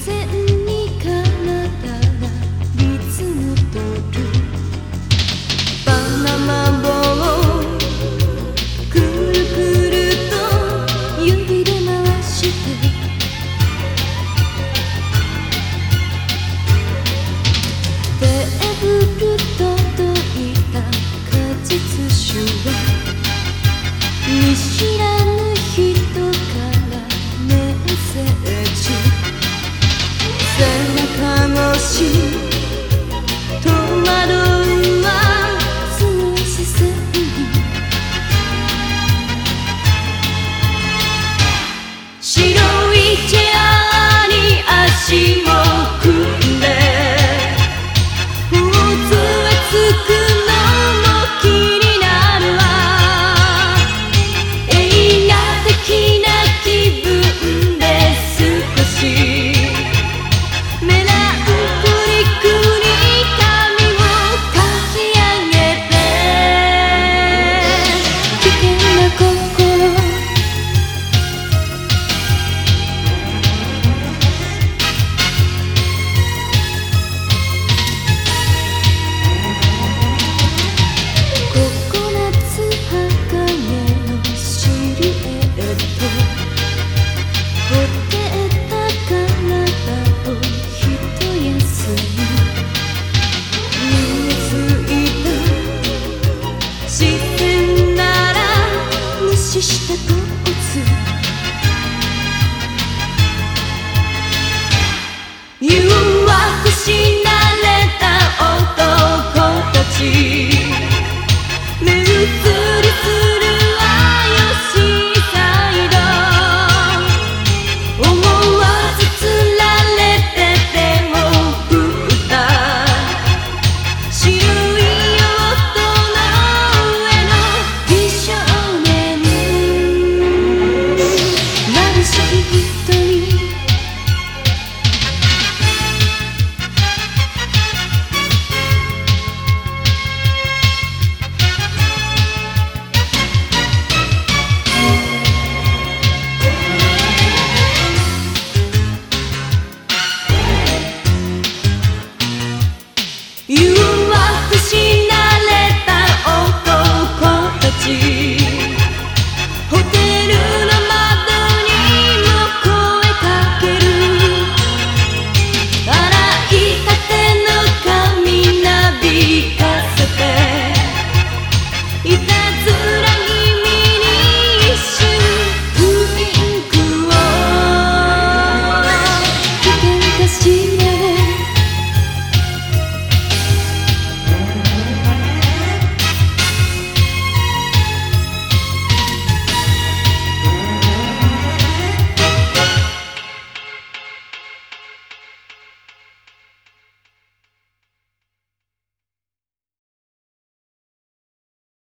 然に体がリとるナ棒をくるくると指で回してテーブル届いた果実酒は見知らぬ人からメッセージ探し戸惑したとお